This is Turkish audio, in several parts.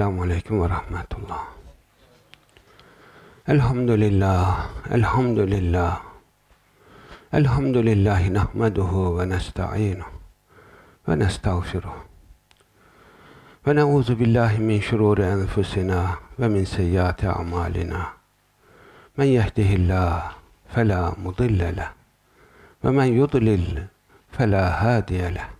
Esselamu Aleyküm ve Rahmetullah. Elhamdülillah, elhamdülillah. Elhamdülillahi nahmeduhu ve nesta'inuhu ve nestağfiruh. Ve ne'ûzu billahi min şurûri enfusina ve min seyyiâti a'mâlina. Men yehdihillah felâ mudille leh ve men yudlil felâ hâdiye leh.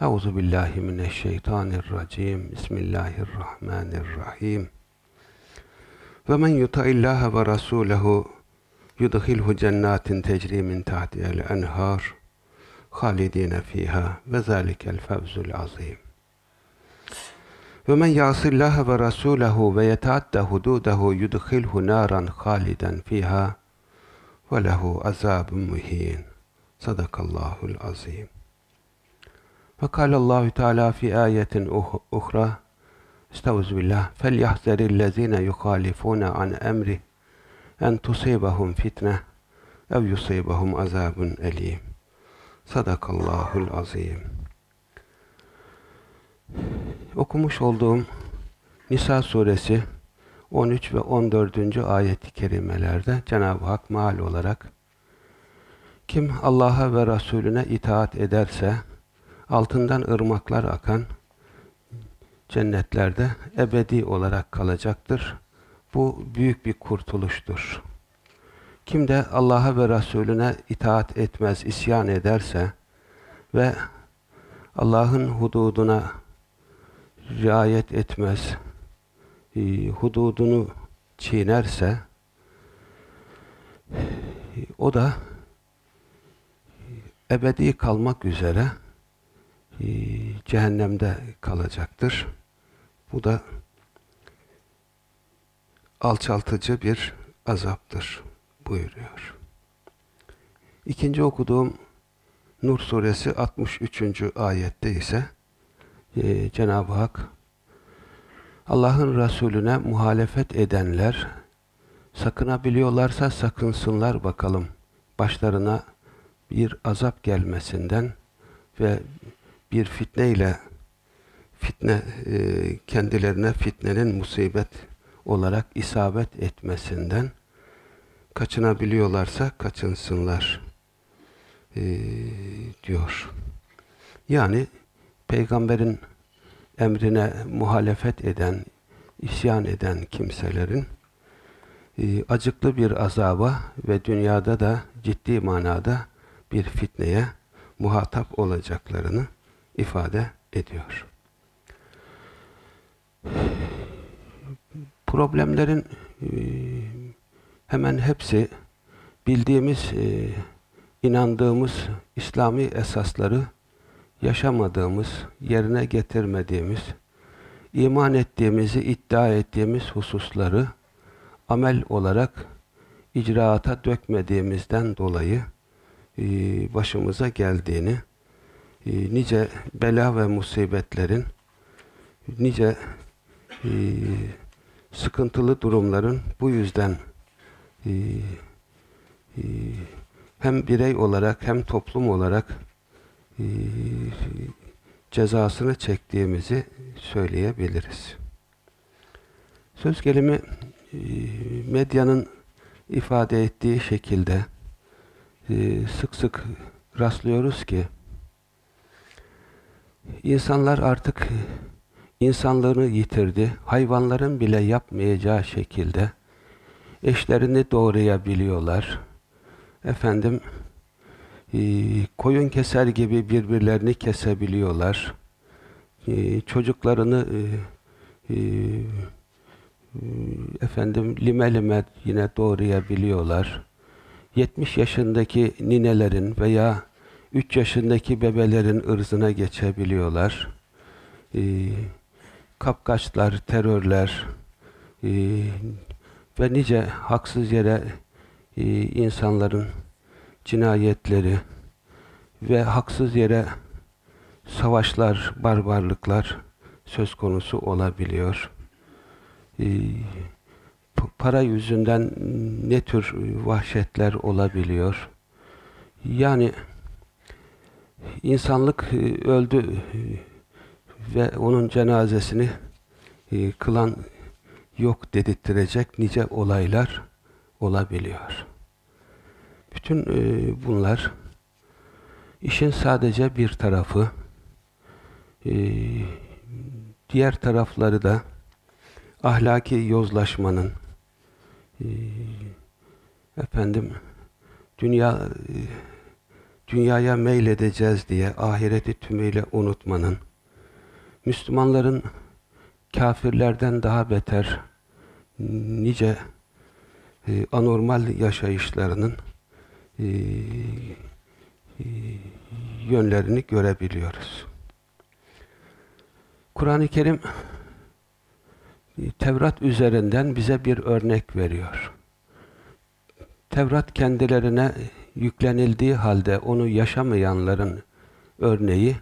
Euzu billahi mineşşeytanirracim. Bismillahirrahmanirrahim. Ve men yutaillaha ve rasulehu yudhilhu cennatin tecri min tahtiha'l enhar halidine fiha ve zalikel fevzul azim. Ve men yasillaha ve rasulehu ve yetaadda hududehu yudhilhu naran haliden fiha ve lehu azabun muhin. Sadakallahul azim. Fekalallahu Teala fi ayetin uh-, uhra Estağuz billah. Fel yahzerillezine yuhalifune an emri en tusibahum fitne ev yusibahum azabun elim. Sadakallahul azim. Okumuş olduğum Nisa suresi 13 ve 14. ayet-i kerimelerde Cenab-ı Hak maal olarak kim Allah'a ve Resulüne itaat ederse altından ırmaklar akan cennetlerde ebedi olarak kalacaktır. Bu büyük bir kurtuluştur. Kim de Allah'a ve Resulüne itaat etmez, isyan ederse ve Allah'ın hududuna riayet etmez, e, hududunu çiğnerse o da ebedi kalmak üzere e, cehennemde kalacaktır. Bu da alçaltıcı bir azaptır buyuruyor. İkinci okuduğum Nur suresi 63. ayette ise e, Cenab-ı Hak Allah'ın Resulüne muhalefet edenler sakınabiliyorlarsa sakınsınlar bakalım başlarına bir azap gelmesinden ve bir fitne ile fitne kendilerine fitnenin musibet olarak isabet etmesinden kaçınabiliyorlarsa kaçınsınlar e, diyor. Yani peygamberin emrine muhalefet eden, isyan eden kimselerin e, acıklı bir azaba ve dünyada da ciddi manada bir fitneye muhatap olacaklarını ifade ediyor. Problemlerin e, hemen hepsi bildiğimiz, e, inandığımız İslami esasları yaşamadığımız, yerine getirmediğimiz, iman ettiğimizi iddia ettiğimiz hususları amel olarak icraata dökmediğimizden dolayı e, başımıza geldiğini e, nice bela ve musibetlerin, nice e, sıkıntılı durumların bu yüzden e, e, hem birey olarak hem toplum olarak e, cezasını çektiğimizi söyleyebiliriz. Söz gelimi medyanın ifade ettiği şekilde sık sık rastlıyoruz ki İnsanlar artık insanlığını yitirdi. Hayvanların bile yapmayacağı şekilde eşlerini doğrayabiliyorlar. Efendim e, koyun keser gibi birbirlerini kesebiliyorlar. E, çocuklarını e, efendim lime lime yine doğrayabiliyorlar. 70 yaşındaki ninelerin veya 3 yaşındaki bebelerin ırzına geçebiliyorlar. E, kapkaçlar, terörler, e, ve nice haksız yere e, insanların cinayetleri ve haksız yere savaşlar, barbarlıklar söz konusu olabiliyor. E, para yüzünden ne tür vahşetler olabiliyor. Yani insanlık e, öldü e, ve onun cenazesini e, kılan yok dedirttirecek nice olaylar olabiliyor. Bütün bunlar işin sadece bir tarafı, diğer tarafları da ahlaki yozlaşmanın, efendim dünya dünyaya meyledeceğiz diye ahireti tümüyle unutmanın, Müslümanların kafirlerden daha beter nice e, anormal yaşayışlarının e, e, yönlerini görebiliyoruz. Kur'an-ı Kerim e, Tevrat üzerinden bize bir örnek veriyor. Tevrat kendilerine yüklenildiği halde onu yaşamayanların örneği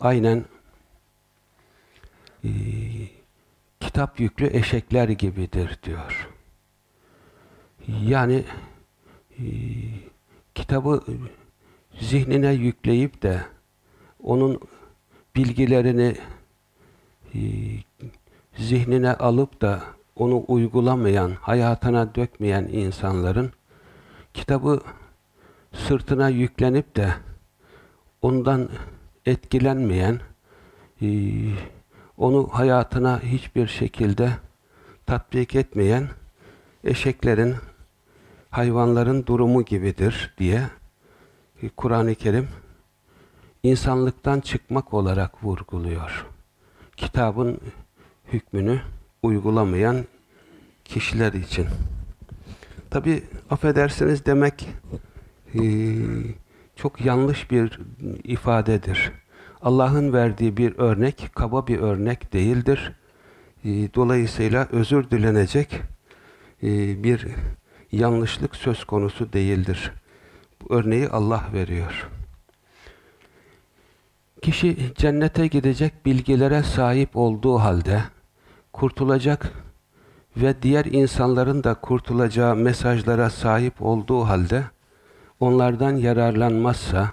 aynen e, kitap yüklü eşekler gibidir diyor. Yani e, kitabı zihnine yükleyip de onun bilgilerini e, zihnine alıp da onu uygulamayan, hayatına dökmeyen insanların kitabı sırtına yüklenip de ondan etkilenmeyen, e, onu hayatına hiçbir şekilde tatbik etmeyen eşeklerin, hayvanların durumu gibidir diye e, Kur'an-ı Kerim insanlıktan çıkmak olarak vurguluyor. Kitabın hükmünü uygulamayan kişiler için. Tabi affedersiniz demek çok yanlış bir ifadedir. Allah'ın verdiği bir örnek, kaba bir örnek değildir. Ee, dolayısıyla özür dilenecek e, bir yanlışlık söz konusu değildir. Bu örneği Allah veriyor. Kişi cennete gidecek bilgilere sahip olduğu halde kurtulacak ve diğer insanların da kurtulacağı mesajlara sahip olduğu halde onlardan yararlanmazsa,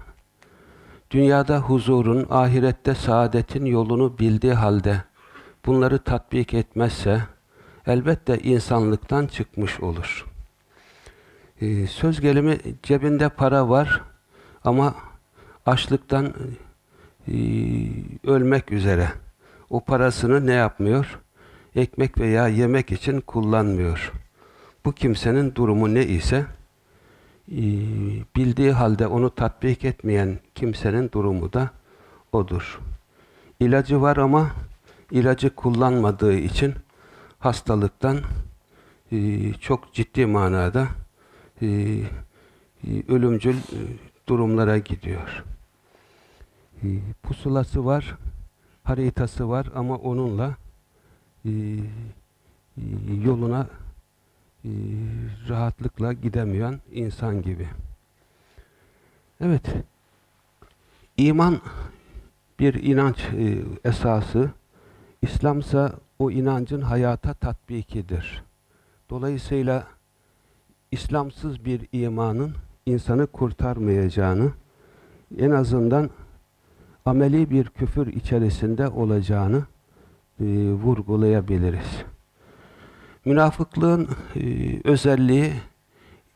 dünyada huzurun, ahirette saadetin yolunu bildiği halde bunları tatbik etmezse, elbette insanlıktan çıkmış olur. Ee, söz gelimi cebinde para var ama açlıktan e, ölmek üzere. O parasını ne yapmıyor? Ekmek veya yemek için kullanmıyor. Bu kimsenin durumu ne ise bildiği halde onu tatbik etmeyen kimsenin durumu da odur. İlacı var ama ilacı kullanmadığı için hastalıktan e, çok ciddi manada e, e, ölümcül durumlara gidiyor. Pusulası var, haritası var ama onunla yoluna e, rahatlıkla gidemeyen insan gibi. Evet, iman bir inanç e, esası, İslamsa o inancın hayata tatbikidir. Dolayısıyla İslamsız bir imanın insanı kurtarmayacağını, en azından ameli bir küfür içerisinde olacağını e, vurgulayabiliriz. Münafıklığın e, özelliği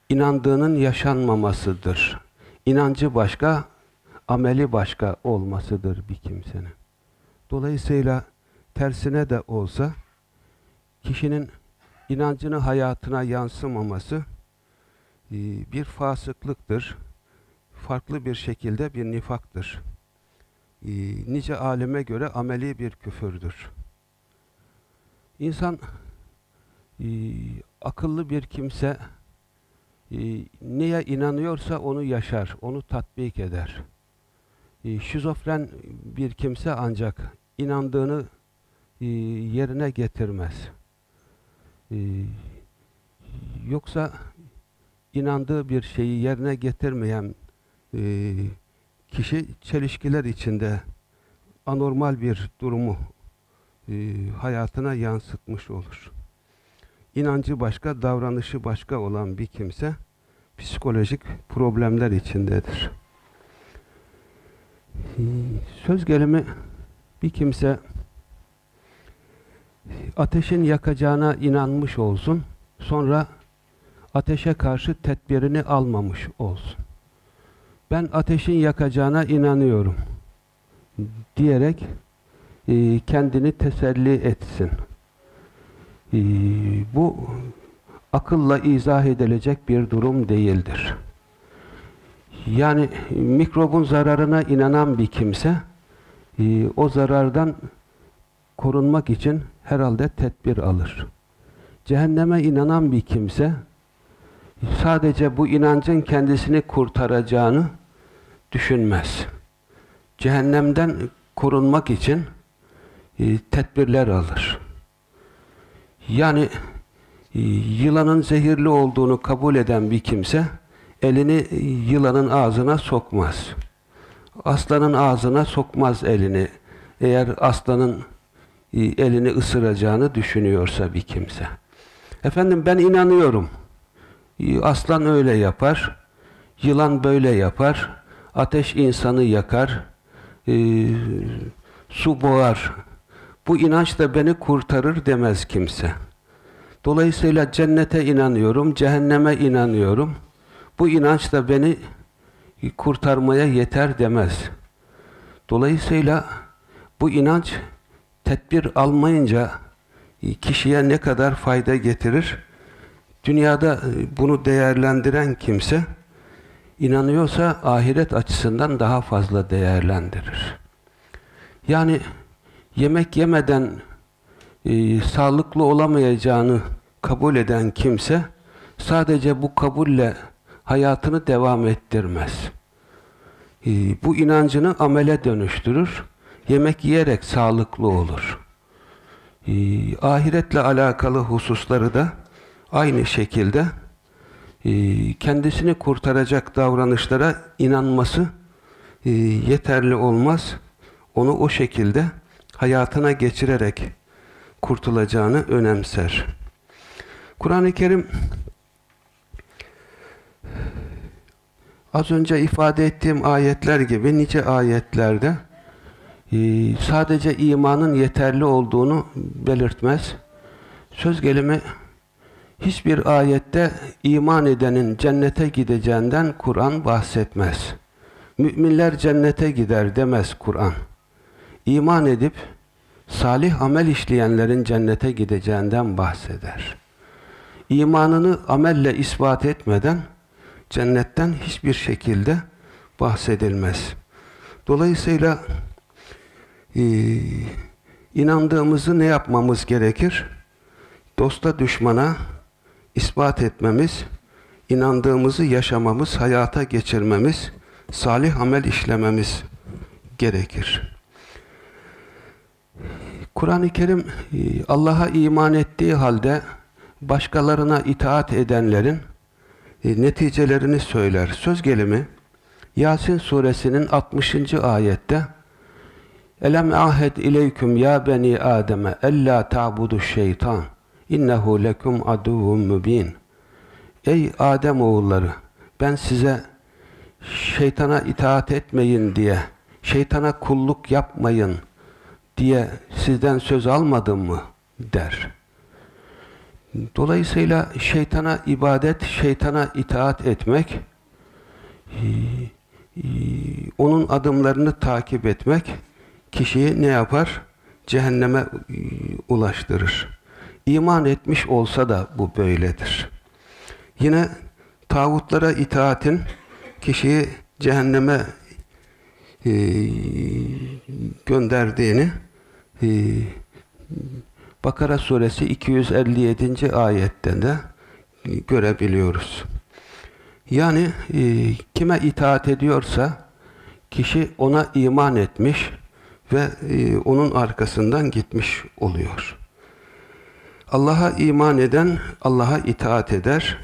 inandığının yaşanmamasıdır. İnancı başka, ameli başka olmasıdır bir kimsenin. Dolayısıyla tersine de olsa kişinin inancını hayatına yansımaması e, bir fasıklıktır. Farklı bir şekilde bir nifaktır. E, nice aleme göre ameli bir küfürdür. İnsan e, akıllı bir kimse e, neye inanıyorsa onu yaşar, onu tatbik eder. E, şizofren bir kimse ancak inandığını e, yerine getirmez. E, yoksa inandığı bir şeyi yerine getirmeyen e, kişi çelişkiler içinde anormal bir durumu e, hayatına yansıtmış olur. İnancı başka, davranışı başka olan bir kimse psikolojik problemler içindedir. Söz gelimi bir kimse ateşin yakacağına inanmış olsun, sonra ateşe karşı tedbirini almamış olsun. Ben ateşin yakacağına inanıyorum diyerek e, kendini teselli etsin. E, bu akılla izah edilecek bir durum değildir. Yani mikrobun zararına inanan bir kimse e, o zarardan korunmak için herhalde tedbir alır. Cehenneme inanan bir kimse sadece bu inancın kendisini kurtaracağını düşünmez. Cehennemden korunmak için e, tedbirler alır. Yani e, yılanın zehirli olduğunu kabul eden bir kimse elini yılanın ağzına sokmaz. Aslanın ağzına sokmaz elini. Eğer aslanın e, elini ısıracağını düşünüyorsa bir kimse. Efendim ben inanıyorum. E, aslan öyle yapar. Yılan böyle yapar. Ateş insanı yakar. E, su boğar. Bu inanç da beni kurtarır demez kimse. Dolayısıyla cennete inanıyorum, cehenneme inanıyorum. Bu inanç da beni kurtarmaya yeter demez. Dolayısıyla bu inanç tedbir almayınca kişiye ne kadar fayda getirir? Dünyada e, bunu değerlendiren kimse inanıyorsa ahiret açısından daha fazla değerlendirir. Yani yemek yemeden e, sağlıklı olamayacağını kabul eden kimse sadece bu kabulle hayatını devam ettirmez. E, bu inancını amele dönüştürür. Yemek yiyerek sağlıklı olur. E, ahiretle alakalı hususları da aynı şekilde e, kendisini kurtaracak davranışlara inanması e, yeterli olmaz. Onu o şekilde hayatına geçirerek kurtulacağını önemser. Kur'an-ı Kerim az önce ifade ettiğim ayetler gibi nice ayetlerde e, sadece imanın yeterli olduğunu belirtmez. Söz gelimi hiçbir ayette iman edenin cennete gideceğinden Kur'an bahsetmez. Müminler cennete gider demez Kur'an. İman edip salih amel işleyenlerin cennete gideceğinden bahseder. İmanını amelle ispat etmeden cennetten hiçbir şekilde bahsedilmez. Dolayısıyla e, inandığımızı ne yapmamız gerekir? Dosta düşmana ispat etmemiz, inandığımızı yaşamamız, hayata geçirmemiz, salih amel işlememiz gerekir. Kur'an-ı Kerim e, Allah'a iman ettiği halde başkalarına itaat edenlerin e, neticelerini söyler. Söz gelimi Yasin suresinin 60. ayette Elem ahed ileyküm ya beni Adem'e ella ta'budu şeytan innehu lekum aduvun mübin Ey Adem oğulları ben size şeytana itaat etmeyin diye şeytana kulluk yapmayın diye sizden söz almadım mı der. Dolayısıyla şeytana ibadet, şeytana itaat etmek, e, e, onun adımlarını takip etmek kişiyi ne yapar? Cehenneme e, ulaştırır. İman etmiş olsa da bu böyledir. Yine tağutlara itaatin kişiyi cehenneme gönderdiğini Bakara suresi 257. ayetten de görebiliyoruz. Yani e, kime itaat ediyorsa kişi ona iman etmiş ve e, onun arkasından gitmiş oluyor. Allah'a iman eden Allah'a itaat eder.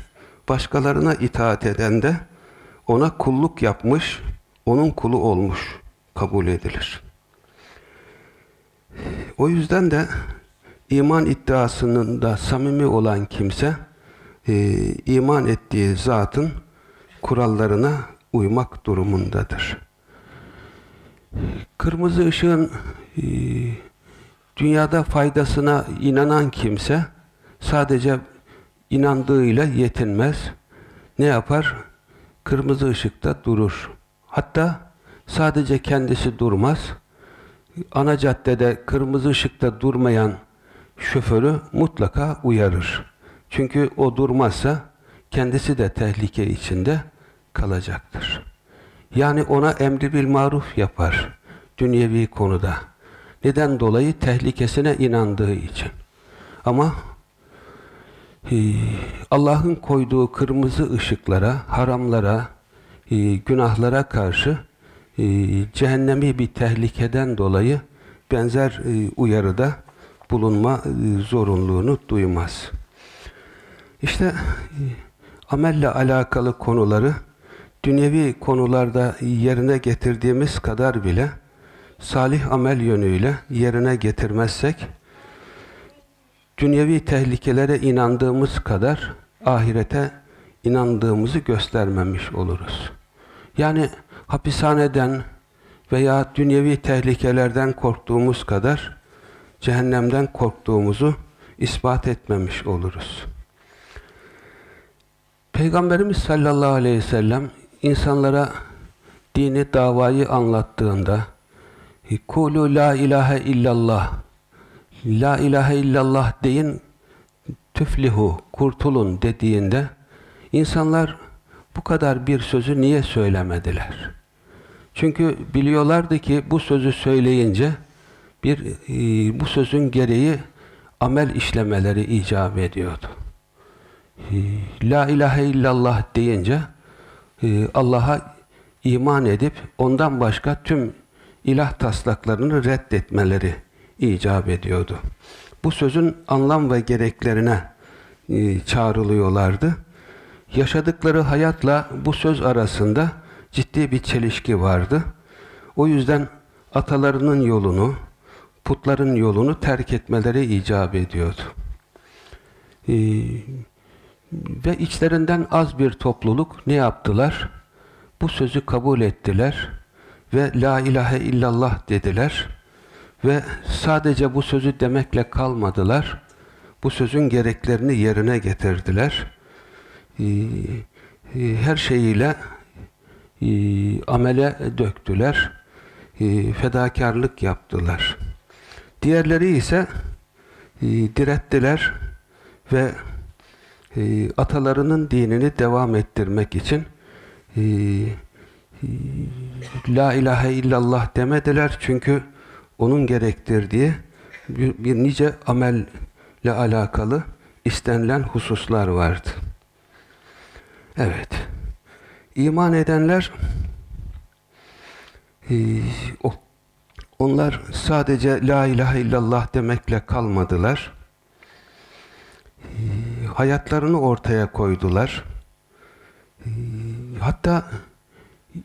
Başkalarına itaat eden de ona kulluk yapmış, onun kulu olmuş kabul edilir. O yüzden de iman iddiasının da samimi olan kimse e, iman ettiği zatın kurallarına uymak durumundadır. Kırmızı ışığın e, dünyada faydasına inanan kimse sadece inandığıyla yetinmez. Ne yapar? Kırmızı ışıkta durur. Hatta sadece kendisi durmaz. Ana caddede kırmızı ışıkta durmayan şoförü mutlaka uyarır. Çünkü o durmazsa kendisi de tehlike içinde kalacaktır. Yani ona emri bil maruf yapar dünyevi konuda. Neden dolayı? Tehlikesine inandığı için. Ama e, Allah'ın koyduğu kırmızı ışıklara, haramlara, e, günahlara karşı cehennemi bir tehlikeden dolayı benzer uyarıda bulunma zorunluluğunu duymaz. İşte amelle alakalı konuları dünyevi konularda yerine getirdiğimiz kadar bile salih amel yönüyle yerine getirmezsek dünyevi tehlikelere inandığımız kadar ahirete inandığımızı göstermemiş oluruz. Yani hapishaneden veya dünyevi tehlikelerden korktuğumuz kadar cehennemden korktuğumuzu ispat etmemiş oluruz. Peygamberimiz sallallahu aleyhi ve sellem insanlara dini davayı anlattığında Kulu la ilahe illallah La ilahe illallah deyin tüflihu, kurtulun dediğinde insanlar bu kadar bir sözü niye söylemediler? Çünkü biliyorlardı ki bu sözü söyleyince bir e, bu sözün gereği amel işlemeleri icap ediyordu. E, La ilahe illallah deyince e, Allah'a iman edip ondan başka tüm ilah taslaklarını reddetmeleri icap ediyordu. Bu sözün anlam ve gereklerine e, çağrılıyorlardı. Yaşadıkları hayatla bu söz arasında ciddi bir çelişki vardı. O yüzden atalarının yolunu, putların yolunu terk etmeleri icap ediyordu. Ee, ve içlerinden az bir topluluk ne yaptılar? Bu sözü kabul ettiler ve La ilahe illallah dediler ve sadece bu sözü demekle kalmadılar. Bu sözün gereklerini yerine getirdiler. Ee, e, her şeyiyle e, amele döktüler. E, fedakarlık yaptılar. Diğerleri ise direttiler ve atalarının dinini devam ettirmek için La ilahe illallah demediler çünkü onun gerektirdiği bir, bir nice amelle alakalı istenilen hususlar vardı. Evet. İman edenler e, onlar sadece La ilahe illallah demekle kalmadılar. E, hayatlarını ortaya koydular. E, hatta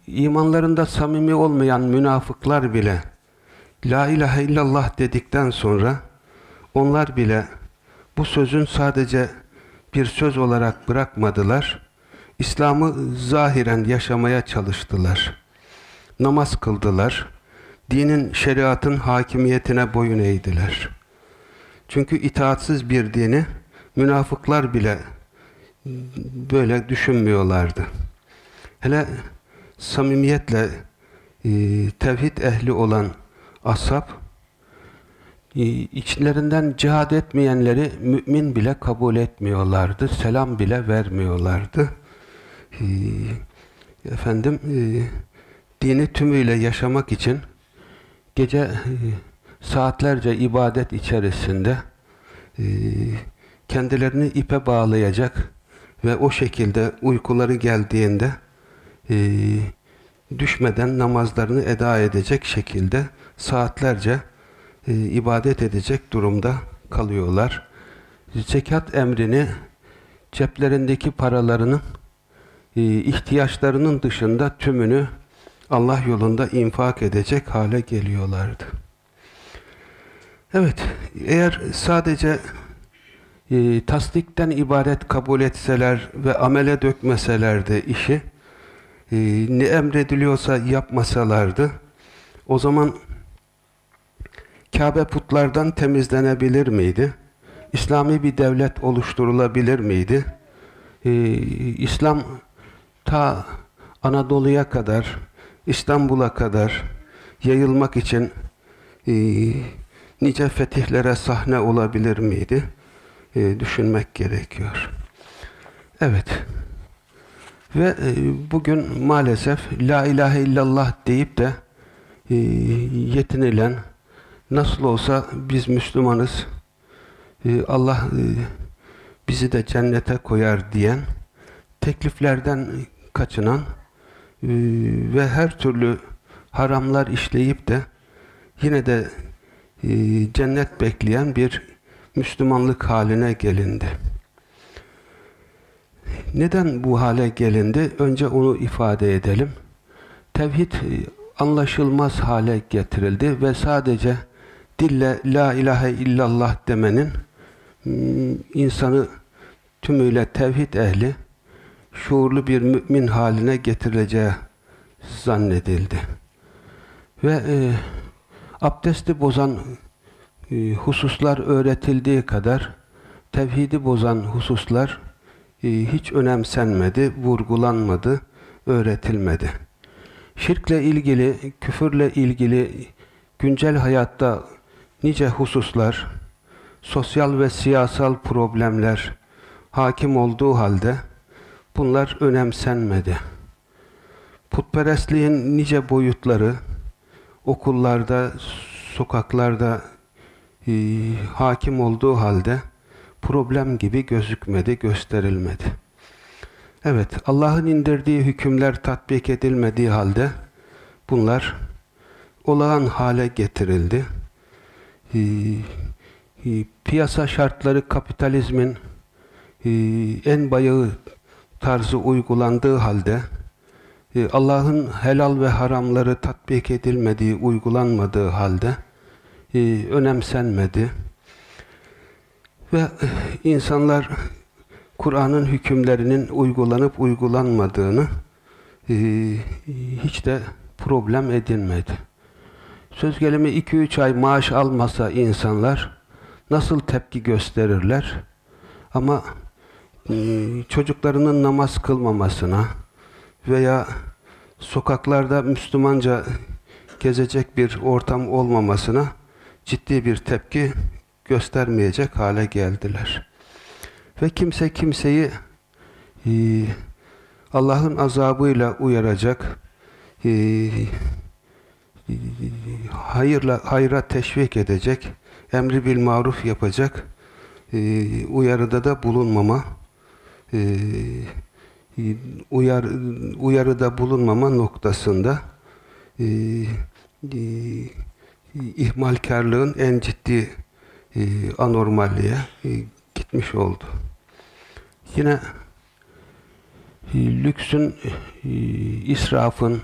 imanlarında samimi olmayan münafıklar bile La ilahe illallah dedikten sonra onlar bile bu sözün sadece bir söz olarak bırakmadılar. İslam'ı zahiren yaşamaya çalıştılar. Namaz kıldılar. Dinin, şeriatın hakimiyetine boyun eğdiler. Çünkü itaatsiz bir dini münafıklar bile böyle düşünmüyorlardı. Hele samimiyetle e, tevhid ehli olan ashab e, içlerinden cihad etmeyenleri mümin bile kabul etmiyorlardı. Selam bile vermiyorlardı. E, efendim e, dini tümüyle yaşamak için gece saatlerce ibadet içerisinde kendilerini ipe bağlayacak ve o şekilde uykuları geldiğinde düşmeden namazlarını eda edecek şekilde saatlerce e, ibadet edecek durumda kalıyorlar. zekat emrini ceplerindeki paralarının e, ihtiyaçlarının dışında tümünü Allah yolunda infak edecek hale geliyorlardı. Evet, eğer sadece e, tasdikten ibaret kabul etseler ve amele dökmeselerdi işi, e, ne emrediliyorsa yapmasalardı, o zaman Kabe putlardan temizlenebilir miydi? İslami bir devlet oluşturulabilir miydi? Ee, İslam ta Anadolu'ya kadar, İstanbul'a kadar yayılmak için e, nice fetihlere sahne olabilir miydi? E, düşünmek gerekiyor. Evet. Ve e, bugün maalesef La ilahe illallah deyip de e, yetinilen nasıl olsa biz Müslümanız e, Allah e, bizi de cennete koyar diyen tekliflerden kaçınan e, ve her türlü haramlar işleyip de yine de e, cennet bekleyen bir Müslümanlık haline gelindi. Neden bu hale gelindi? Önce onu ifade edelim. Tevhid e, anlaşılmaz hale getirildi ve sadece dille la ilahe illallah demenin insanı tümüyle tevhid ehli şuurlu bir mümin haline getirileceği zannedildi. Ve e, abdesti bozan e, hususlar öğretildiği kadar tevhidi bozan hususlar e, hiç önemsenmedi, vurgulanmadı, öğretilmedi. Şirkle ilgili, küfürle ilgili güncel hayatta nice hususlar, sosyal ve siyasal problemler hakim olduğu halde bunlar önemsenmedi. Putperestliğin nice boyutları okullarda, sokaklarda e, hakim olduğu halde problem gibi gözükmedi, gösterilmedi. Evet, Allah'ın indirdiği hükümler tatbik edilmediği halde bunlar olağan hale getirildi. Ee, e, piyasa şartları kapitalizmin e, en bayağı tarzı uygulandığı halde e, Allah'ın helal ve haramları tatbik edilmediği, uygulanmadığı halde e, önemsenmedi. Ve e, insanlar Kur'an'ın hükümlerinin uygulanıp uygulanmadığını hiç de problem edinmedi. Söz gelimi 2-3 ay maaş almasa insanlar nasıl tepki gösterirler? Ama çocuklarının namaz kılmamasına veya sokaklarda Müslümanca gezecek bir ortam olmamasına ciddi bir tepki göstermeyecek hale geldiler. Ve kimse kimseyi e, Allah'ın azabıyla uyaracak, e, hayırla hayra teşvik edecek, emri bil maruf yapacak, e, uyarıda da bulunmama, uyar, uyarıda bulunmama noktasında e, e, ihmalkarlığın en ciddi e, anormalliğe e, gitmiş oldu. Yine e, lüksün, e, israfın,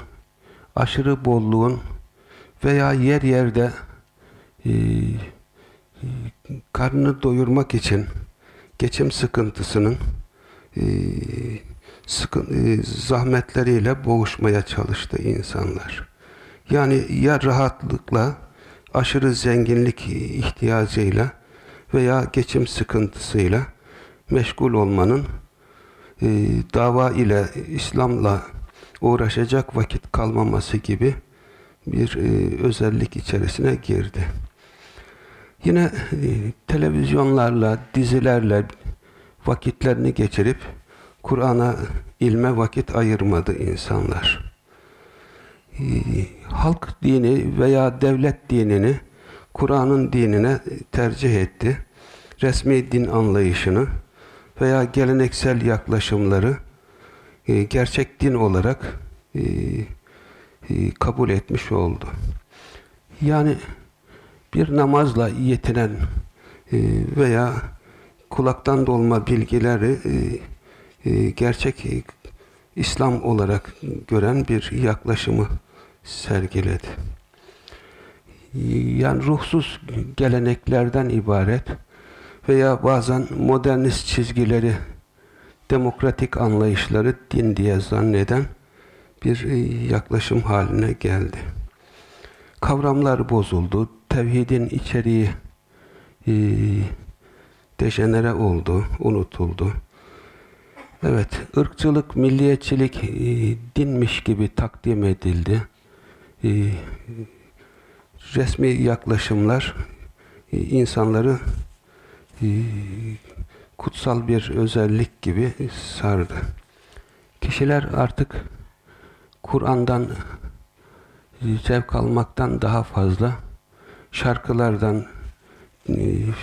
aşırı bolluğun veya yer yerde e, karnını doyurmak için geçim sıkıntısının e, sıkın, e, zahmetleriyle boğuşmaya çalıştı insanlar. Yani ya rahatlıkla, aşırı zenginlik ihtiyacıyla veya geçim sıkıntısıyla meşgul olmanın e, dava ile, İslam'la uğraşacak vakit kalmaması gibi bir e, özellik içerisine girdi. Yine e, televizyonlarla, dizilerle vakitlerini geçirip Kur'an'a, ilme vakit ayırmadı insanlar. E, halk dini veya devlet dinini Kur'an'ın dinine tercih etti. Resmi din anlayışını veya geleneksel yaklaşımları e, gerçek din olarak e, e, kabul etmiş oldu. Yani bir namazla yetinen veya kulaktan dolma bilgileri e, e, gerçek İslam olarak gören bir yaklaşımı sergiledi. Yani ruhsuz geleneklerden ibaret veya bazen modernist çizgileri, demokratik anlayışları din diye zanneden bir e, yaklaşım haline geldi. Kavramlar bozuldu, tevhidin içeriği dejenere oldu, unutuldu. Evet, ırkçılık, milliyetçilik e, dinmiş gibi takdim edildi. E, resmi yaklaşımlar e, insanları e, kutsal bir özellik gibi sardı. Kişiler artık Kur'an'dan e, zevk almaktan daha fazla şarkılardan,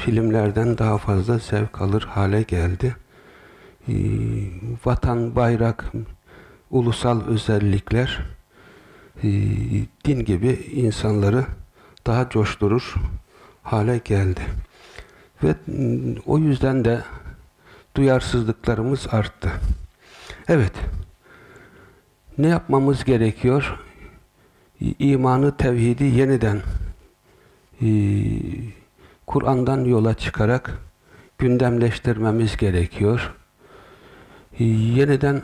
filmlerden daha fazla zevk alır hale geldi. E, vatan, bayrak, ulusal özellikler din gibi insanları daha coşturur hale geldi. Ve o yüzden de duyarsızlıklarımız arttı. Evet, ne yapmamız gerekiyor? İmanı, tevhidi yeniden Kur'an'dan yola çıkarak gündemleştirmemiz gerekiyor. E, yeniden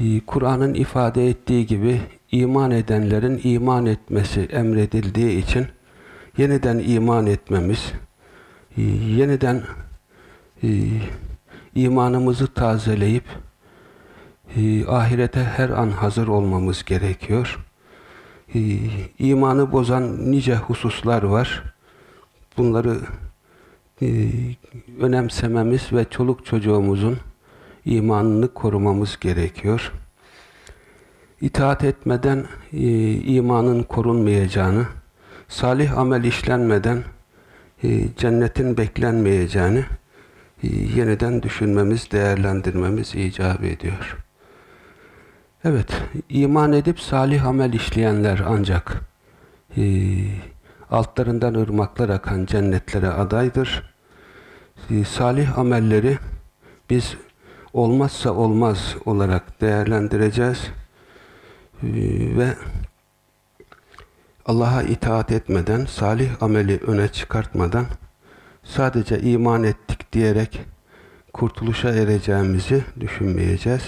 e, Kur'an'ın ifade ettiği gibi iman edenlerin iman etmesi emredildiği için yeniden iman etmemiz, yeniden imanımızı tazeleyip ahirete her an hazır olmamız gerekiyor. İmanı bozan nice hususlar var. Bunları önemsememiz ve çoluk çocuğumuzun imanını korumamız gerekiyor. İtaat etmeden e, imanın korunmayacağını, salih amel işlenmeden e, cennetin beklenmeyeceğini e, yeniden düşünmemiz, değerlendirmemiz icap ediyor. Evet, iman edip salih amel işleyenler ancak e, altlarından ırmaklar akan cennetlere adaydır. E, salih amelleri biz olmazsa olmaz olarak değerlendireceğiz. E, ve Allah'a itaat etmeden, salih ameli öne çıkartmadan sadece iman ettik diyerek kurtuluşa ereceğimizi düşünmeyeceğiz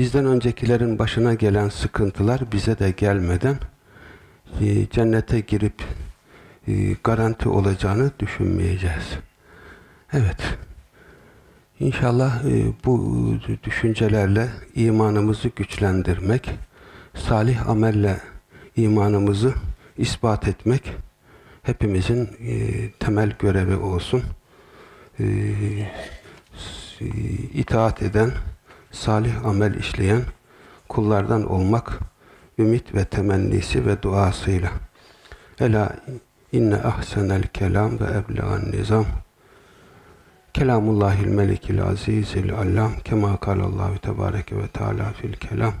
bizden öncekilerin başına gelen sıkıntılar bize de gelmeden cennete girip e, garanti olacağını düşünmeyeceğiz. Evet. İnşallah e, bu düşüncelerle imanımızı güçlendirmek, salih amelle imanımızı ispat etmek hepimizin temel görevi olsun. İtaat eden, salih amel işleyen kullardan olmak ümit ve temennisi ve duasıyla. Ela inne ahsenel kelam ve eblegan nizam. Kelamullahil melikil azizil allam kema kalallahu tebareke ve teala fil kelam.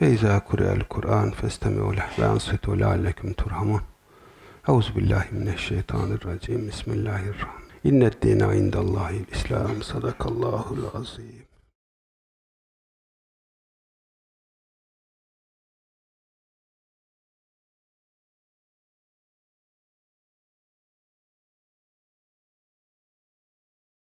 Ve izâ kure'el Kur'an festemi'u leh ve ansitu leallekum turhamun. Euzubillahimineşşeytanirracim. Bismillahirrahmanirrahim. İnned dîne indallâhil İslam. Sadakallâhul azîm.